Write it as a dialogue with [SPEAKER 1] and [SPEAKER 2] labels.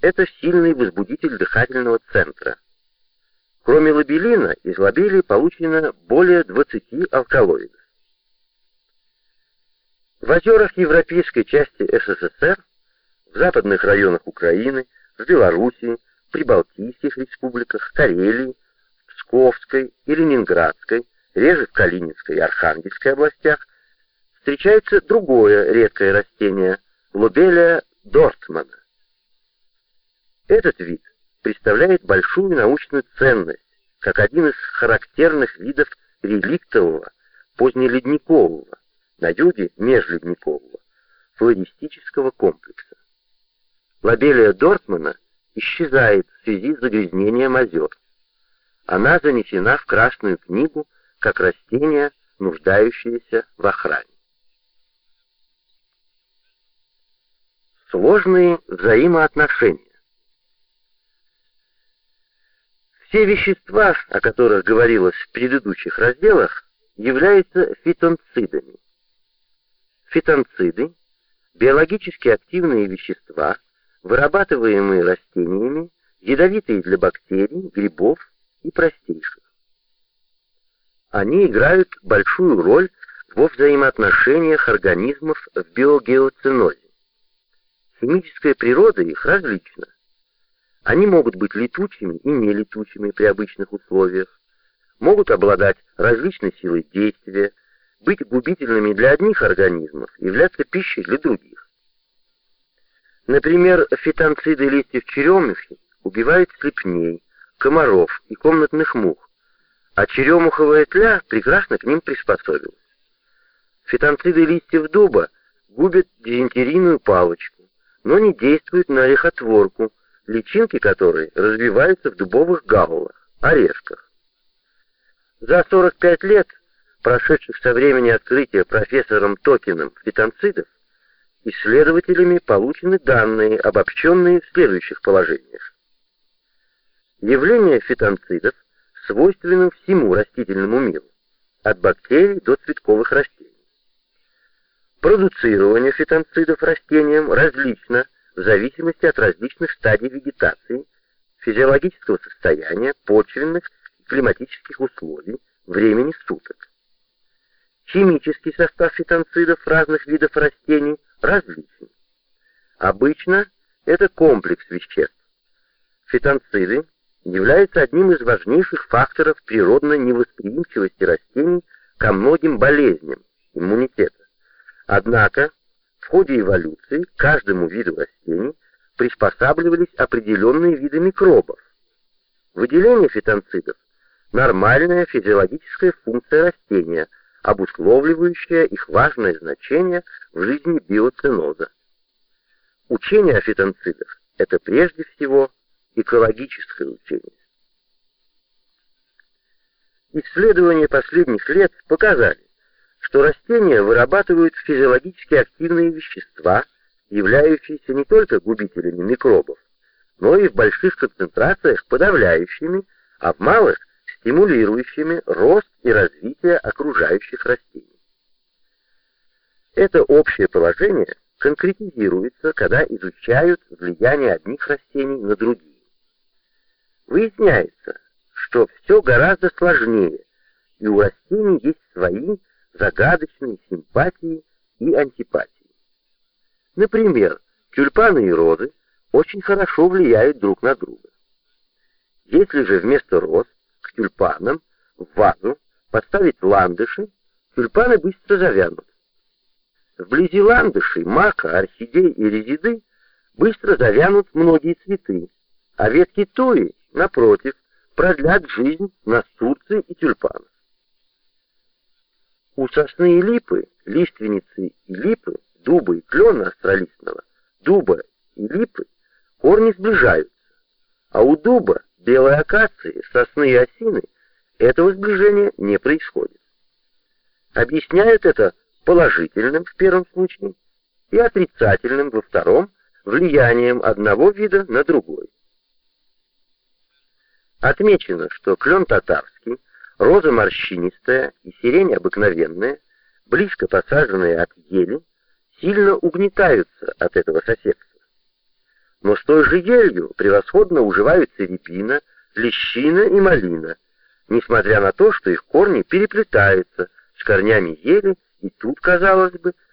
[SPEAKER 1] это сильный возбудитель дыхательного центра. Кроме лобелина, из лобелии получено более 20 алкалоидов. В озерах европейской части СССР, в западных районах Украины, в Белоруссии, Прибалтийских республиках, Карелии, Псковской и Ленинградской, реже в Калининской и Архангельской областях, встречается другое редкое растение – лобелия дортмана. Этот вид представляет большую научную ценность, как один из характерных видов реликтового, позднеледникового, на юге межледникового, флористического комплекса. Лобелия Дортмана исчезает в связи с загрязнением озер. Она занесена в Красную книгу как растение, нуждающееся в охране. Сложные взаимоотношения. Все вещества, о которых говорилось в предыдущих разделах, являются фитонцидами. Фитонциды – биологически активные вещества, вырабатываемые растениями, ядовитые для бактерий, грибов и простейших. Они играют большую роль во взаимоотношениях организмов в биогеоцинозе. Химическая природа их различна. Они могут быть летучими и нелетучими при обычных условиях, могут обладать различной силой действия, быть губительными для одних организмов, являться пищей для других. Например, фитонциды листьев черемухи убивают слепней, комаров и комнатных мух, а черемуховая тля прекрасно к ним приспособилась. Фитонциды листьев дуба губят дизентерийную палочку, но не действуют на орехотворку, личинки которой развиваются в дубовых гаулах, орешках. За 45 лет, прошедших со времени открытия профессором Токиным фитонцидов, исследователями получены данные, обобщенные в следующих положениях. Явление фитонцидов свойственно всему растительному миру, от бактерий до цветковых растений. Продуцирование фитонцидов растениям различно в зависимости от различных стадий вегетации, физиологического состояния, почвенных и климатических условий, времени суток. Химический состав фитонцидов разных видов растений различен. Обычно это комплекс веществ. Фитонциды являются одним из важнейших факторов природной невосприимчивости растений ко многим болезням иммунитета. Однако в ходе эволюции к каждому виду растений приспосабливались определенные виды микробов. Выделение фитонцидов – нормальная физиологическая функция растения, обусловливающая их важное значение в жизни биоценоза. Учение о фитонцидах – это прежде всего экологическое учение. Исследования последних лет показали, что растения вырабатывают физиологически активные вещества, являющиеся не только губителями микробов, но и в больших концентрациях подавляющими, а в малых стимулирующими рост и развитие окружающих растений. Это общее положение конкретизируется, когда изучают влияние одних растений на другие. Выясняется, что все гораздо сложнее, и у растений есть свои загадочные симпатии и антипатии. Например, тюльпаны и розы очень хорошо влияют друг на друга. Если же вместо роз к тюльпанам в вазу поставить ландыши, тюльпаны быстро завянут. Вблизи ландышей, мака, орхидей и резиды быстро завянут многие цветы, а ветки туи, напротив, продлят жизнь настурции и тюльпанов. У сосны и липы, лиственницы и липы, дуба и клена астролистного, дуба и липы корни сближаются, а у дуба, белой акации, сосны и осины этого сближения не происходит. Объясняют это положительным в первом случае и отрицательным во втором влиянием одного вида на другой. Отмечено, что клен татарский Роза морщинистая и сирень обыкновенная, близко посаженные от ели, сильно угнетаются от этого соседства. но с той же елью превосходно уживаются рябина, лещина и малина, несмотря на то, что их корни переплетаются с корнями ели, и тут, казалось бы,